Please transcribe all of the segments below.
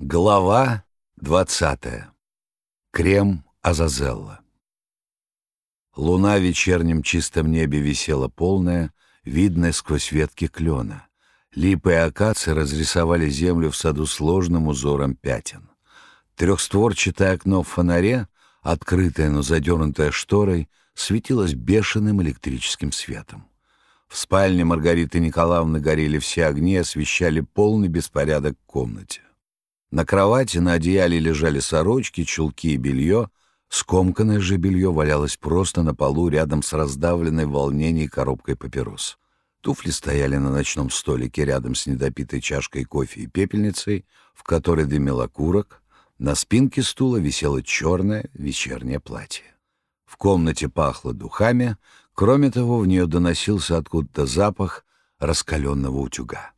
Глава двадцатая. Крем Азазелла. Луна в вечернем чистом небе висела полная, видная сквозь ветки клена. Липы и акации разрисовали землю в саду сложным узором пятен. Трехстворчатое окно в фонаре, открытое, но задернутое шторой, светилось бешеным электрическим светом. В спальне Маргариты Николаевны горели все огни, освещали полный беспорядок в комнате. На кровати на одеяле лежали сорочки, чулки и белье. Скомканное же белье валялось просто на полу рядом с раздавленной в волнении коробкой папирос. Туфли стояли на ночном столике рядом с недопитой чашкой кофе и пепельницей, в которой дымил окурок. На спинке стула висело черное вечернее платье. В комнате пахло духами, кроме того, в нее доносился откуда-то запах раскаленного утюга.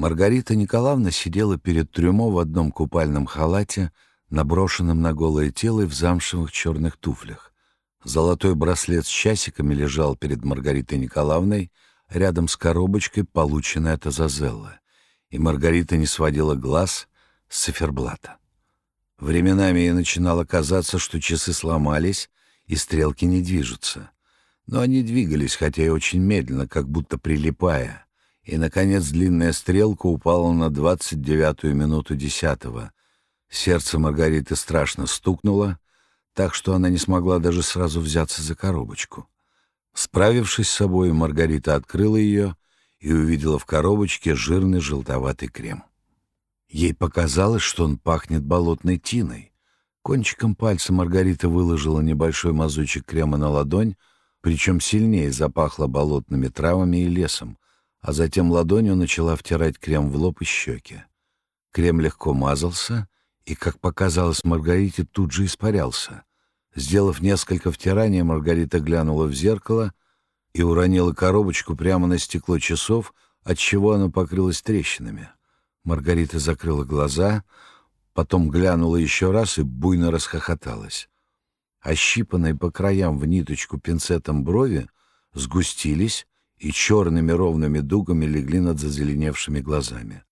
Маргарита Николаевна сидела перед трюмо в одном купальном халате, наброшенном на голое тело и в замшевых черных туфлях. Золотой браслет с часиками лежал перед Маргаритой Николаевной рядом с коробочкой, полученной от Азазелла, и Маргарита не сводила глаз с циферблата. Временами ей начинало казаться, что часы сломались, и стрелки не движутся. Но они двигались, хотя и очень медленно, как будто прилипая — и, наконец, длинная стрелка упала на двадцать девятую минуту десятого. Сердце Маргариты страшно стукнуло, так что она не смогла даже сразу взяться за коробочку. Справившись с собой, Маргарита открыла ее и увидела в коробочке жирный желтоватый крем. Ей показалось, что он пахнет болотной тиной. Кончиком пальца Маргарита выложила небольшой мазочек крема на ладонь, причем сильнее запахло болотными травами и лесом, а затем ладонью начала втирать крем в лоб и щеки. Крем легко мазался и, как показалось Маргарите, тут же испарялся. Сделав несколько втираний, Маргарита глянула в зеркало и уронила коробочку прямо на стекло часов, отчего оно покрылось трещинами. Маргарита закрыла глаза, потом глянула еще раз и буйно расхохоталась. Ощипанные по краям в ниточку пинцетом брови сгустились, и черными ровными дугами легли над зазеленевшими глазами.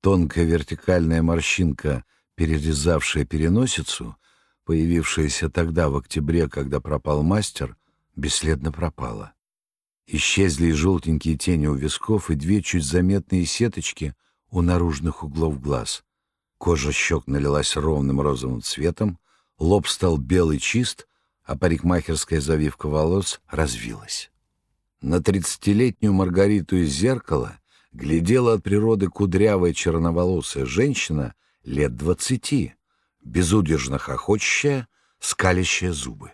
Тонкая вертикальная морщинка, перерезавшая переносицу, появившаяся тогда, в октябре, когда пропал мастер, бесследно пропала. Исчезли и желтенькие тени у висков, и две чуть заметные сеточки у наружных углов глаз. Кожа щек налилась ровным розовым цветом, лоб стал белый чист, а парикмахерская завивка волос развилась. На тридцатилетнюю Маргариту из зеркала глядела от природы кудрявая черноволосая женщина лет двадцати, безудержно хохочущая, скалящая зубы.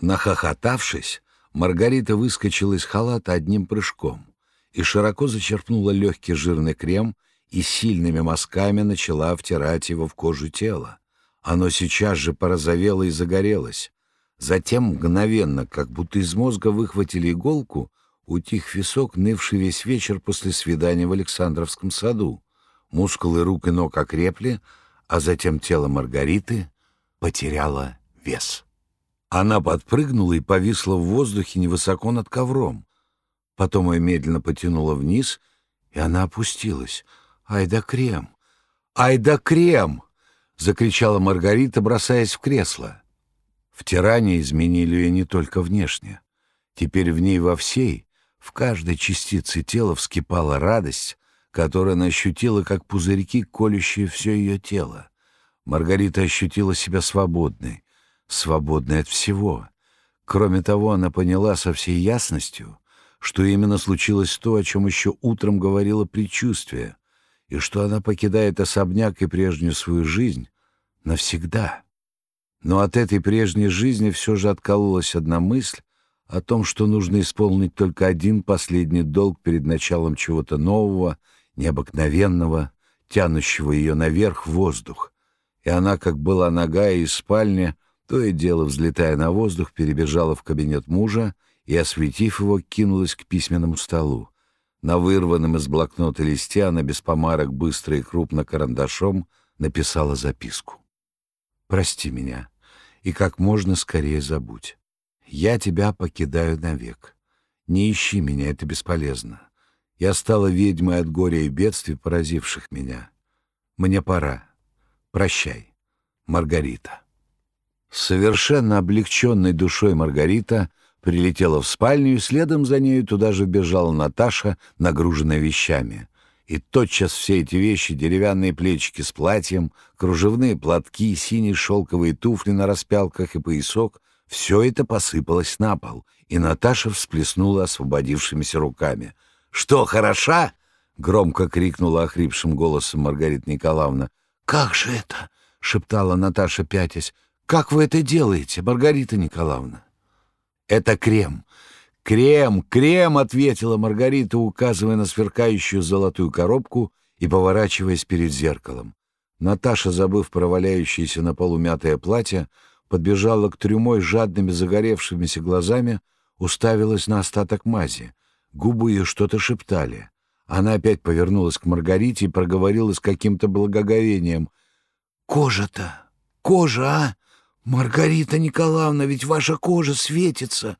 Нахохотавшись, Маргарита выскочила из халата одним прыжком и широко зачерпнула легкий жирный крем и сильными мазками начала втирать его в кожу тела. Оно сейчас же порозовело и загорелось, Затем мгновенно, как будто из мозга выхватили иголку, утих висок, нывший весь вечер после свидания в Александровском саду. Мускулы рук и ног окрепли, а затем тело Маргариты потеряло вес. Она подпрыгнула и повисла в воздухе невысоко над ковром. Потом ее медленно потянуло вниз, и она опустилась. «Ай да крем! Ай да крем!» — закричала Маргарита, бросаясь в кресло. Втирания изменили ее не только внешне. Теперь в ней во всей, в каждой частице тела вскипала радость, которую она ощутила, как пузырьки, колющие все ее тело. Маргарита ощутила себя свободной, свободной от всего. Кроме того, она поняла со всей ясностью, что именно случилось то, о чем еще утром говорило предчувствие, и что она покидает особняк и прежнюю свою жизнь навсегда. Но от этой прежней жизни все же откололась одна мысль о том, что нужно исполнить только один последний долг перед началом чего-то нового, необыкновенного, тянущего ее наверх в воздух. И она, как была нога из спальни, то и дело, взлетая на воздух, перебежала в кабинет мужа и, осветив его, кинулась к письменному столу. На вырванном из блокнота листе она без помарок быстро и крупно карандашом написала записку. Прости меня и как можно скорее забудь. Я тебя покидаю навек. Не ищи меня, это бесполезно. Я стала ведьмой от горя и бедствий, поразивших меня. Мне пора. Прощай, Маргарита. Совершенно облегченной душой Маргарита прилетела в спальню, и следом за нею туда же бежала Наташа, нагруженная вещами. И тотчас все эти вещи, деревянные плечики с платьем, кружевные платки, синие шелковые туфли на распялках и поясок — все это посыпалось на пол, и Наташа всплеснула освободившимися руками. «Что, хороша?» — громко крикнула охрипшим голосом Маргарита Николаевна. «Как же это?» — шептала Наташа, пятясь. «Как вы это делаете, Маргарита Николаевна?» «Это крем. Крем, крем!» — ответила Маргарита, указывая на сверкающую золотую коробку и поворачиваясь перед зеркалом. Наташа, забыв про валяющееся на полу мятое платье, подбежала к трюмой жадными загоревшимися глазами, уставилась на остаток мази. Губы ее что-то шептали. Она опять повернулась к Маргарите и проговорила с каким-то благоговением. «Кожа-то! Кожа, а! «Маргарита Николаевна, ведь ваша кожа светится!»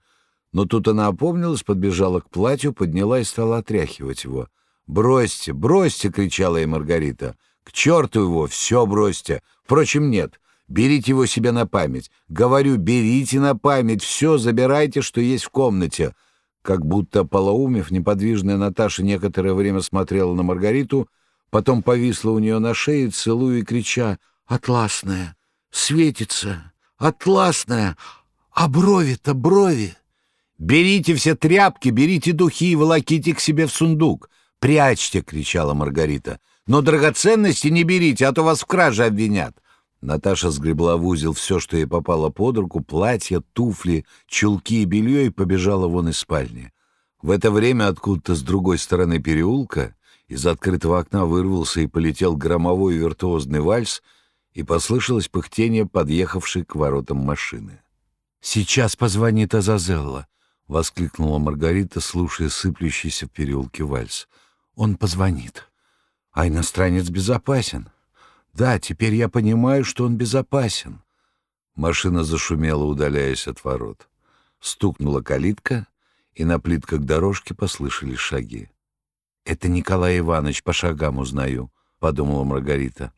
Но тут она опомнилась, подбежала к платью, подняла и стала отряхивать его. «Бросьте, бросьте!» — кричала ей Маргарита. «К черту его! Все бросьте! Впрочем, нет. Берите его себе на память. Говорю, берите на память. Все забирайте, что есть в комнате». Как будто полоумев, неподвижная Наташа некоторое время смотрела на Маргариту, потом повисла у нее на шее, целуя и крича «Атласная! Светится! атласная, а брови-то брови. «Берите все тряпки, берите духи и волоките к себе в сундук. Прячьте!» — кричала Маргарита. «Но драгоценности не берите, а то вас в краже обвинят». Наташа сгребла в узел все, что ей попало под руку, платья, туфли, чулки и белье, и побежала вон из спальни. В это время откуда-то с другой стороны переулка из открытого окна вырвался и полетел громовой виртуозный вальс — и послышалось пыхтение подъехавшей к воротам машины. «Сейчас позвонит Азазелла!» — воскликнула Маргарита, слушая сыплющийся в переулке вальс. «Он позвонит. А иностранец безопасен. Да, теперь я понимаю, что он безопасен». Машина зашумела, удаляясь от ворот. Стукнула калитка, и на плитках дорожки послышались шаги. «Это Николай Иванович, по шагам узнаю», — подумала Маргарита.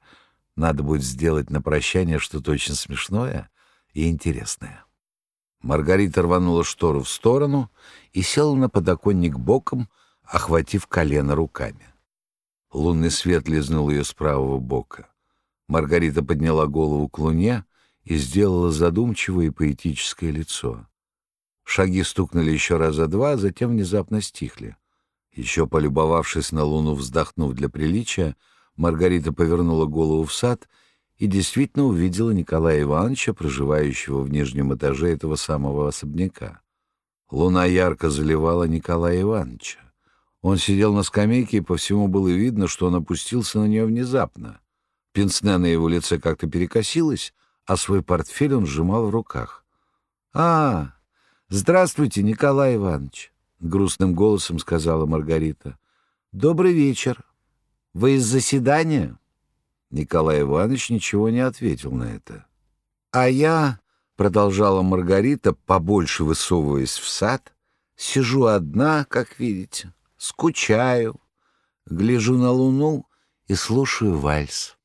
Надо будет сделать на прощание что-то очень смешное и интересное. Маргарита рванула штору в сторону и села на подоконник боком, охватив колено руками. Лунный свет лизнул ее с правого бока. Маргарита подняла голову к луне и сделала задумчивое и поэтическое лицо. Шаги стукнули еще раза два, а затем внезапно стихли. Еще полюбовавшись на луну, вздохнув для приличия, Маргарита повернула голову в сад и действительно увидела Николая Ивановича, проживающего в нижнем этаже этого самого особняка. Луна ярко заливала Николая Ивановича. Он сидел на скамейке, и по всему было видно, что он опустился на нее внезапно. Пенсне на его лице как-то перекосилось, а свой портфель он сжимал в руках. «А, здравствуйте, Николай Иванович!» — грустным голосом сказала Маргарита. «Добрый вечер. Вы из заседания?» Николай Иванович ничего не ответил на это. «А я, — продолжала Маргарита, побольше высовываясь в сад, — сижу одна, как видите, скучаю, гляжу на луну и слушаю вальс».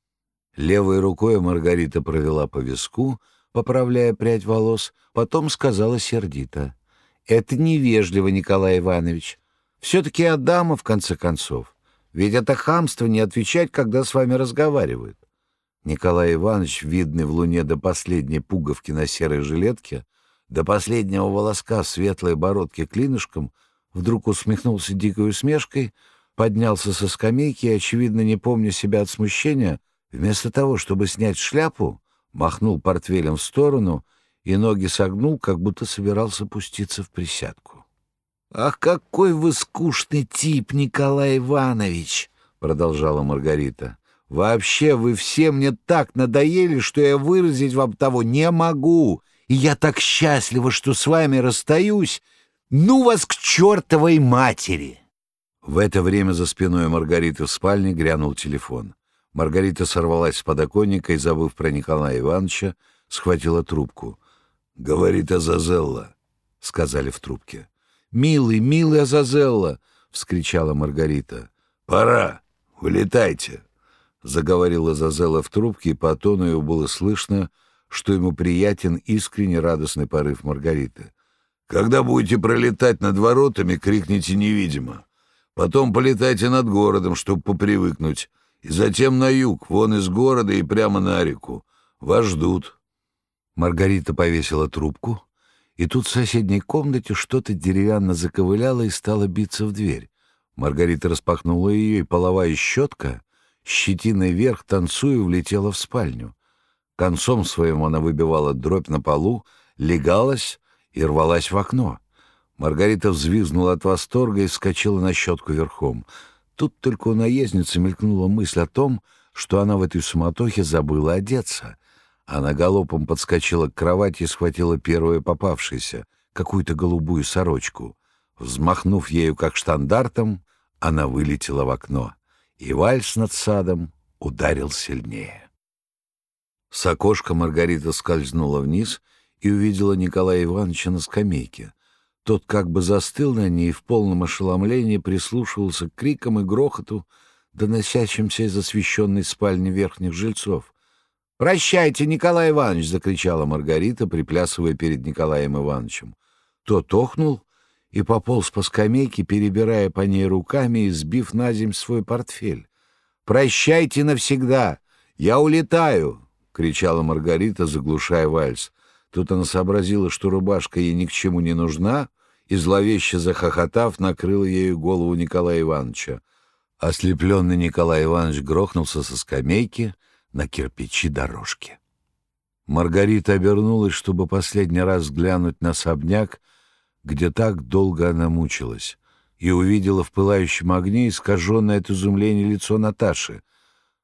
Левой рукой Маргарита провела по виску, поправляя прядь волос, потом сказала сердито. «Это невежливо, Николай Иванович. Все-таки Адама, в конце концов. Ведь это хамство не отвечать, когда с вами разговаривают. Николай Иванович, видный в луне до последней пуговки на серой жилетке, до последнего волоска в светлой бородке клинышком, вдруг усмехнулся дикой усмешкой, поднялся со скамейки и, очевидно, не помня себя от смущения, вместо того, чтобы снять шляпу, махнул портфелем в сторону и ноги согнул, как будто собирался пуститься в присядку. «Ах, какой вы скучный тип, Николай Иванович!» — продолжала Маргарита. «Вообще вы все мне так надоели, что я выразить вам того не могу, и я так счастлива, что с вами расстаюсь. Ну вас к чертовой матери!» В это время за спиной Маргариты в спальне грянул телефон. Маргарита сорвалась с подоконника и, забыв про Николая Ивановича, схватила трубку. «Говорит Азазелла», — сказали в трубке. «Милый, милый Азазелла!» — вскричала Маргарита. «Пора! Вылетайте!» заговорила Зазела в трубке, и по тону его было слышно, что ему приятен искренне радостный порыв Маргариты. «Когда будете пролетать над воротами, крикните невидимо. Потом полетайте над городом, чтобы попривыкнуть, и затем на юг, вон из города и прямо на реку. Вас ждут». Маргарита повесила трубку, и тут в соседней комнате что-то деревянно заковыляло и стало биться в дверь. Маргарита распахнула ее, и половая щетка, щетиной вверх, танцуя, влетела в спальню. Концом своим она выбивала дробь на полу, легалась и рвалась в окно. Маргарита взвизгнула от восторга и вскочила на щетку верхом. Тут только у наездницы мелькнула мысль о том, что она в этой суматохе забыла одеться. Она галопом подскочила к кровати и схватила первое попавшееся, какую-то голубую сорочку. Взмахнув ею как штандартом, она вылетела в окно, и вальс над садом ударил сильнее. С окошка Маргарита скользнула вниз и увидела Николая Ивановича на скамейке. Тот как бы застыл на ней и в полном ошеломлении прислушивался к крикам и грохоту, доносящимся из освещенной спальни верхних жильцов. «Прощайте, Николай Иванович!» — закричала Маргарита, приплясывая перед Николаем Ивановичем. Тот охнул и пополз по скамейке, перебирая по ней руками и сбив на земь свой портфель. «Прощайте навсегда! Я улетаю!» — кричала Маргарита, заглушая вальс. Тут она сообразила, что рубашка ей ни к чему не нужна, и, зловеще захохотав, накрыла ею голову Николая Ивановича. Ослепленный Николай Иванович грохнулся со скамейки на кирпичи дорожки. Маргарита обернулась, чтобы последний раз взглянуть на особняк, где так долго она мучилась, и увидела в пылающем огне искаженное от изумления лицо Наташи.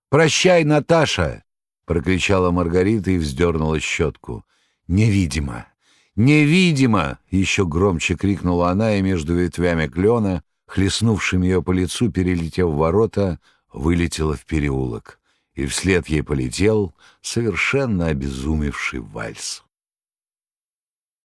«Прощай, Наташа!» — прокричала Маргарита и вздернула щетку. «Невидимо! Невидимо!» — еще громче крикнула она, и между ветвями клена, хлестнувшим ее по лицу, перелетев ворота, вылетела в переулок. И вслед ей полетел совершенно обезумевший вальс.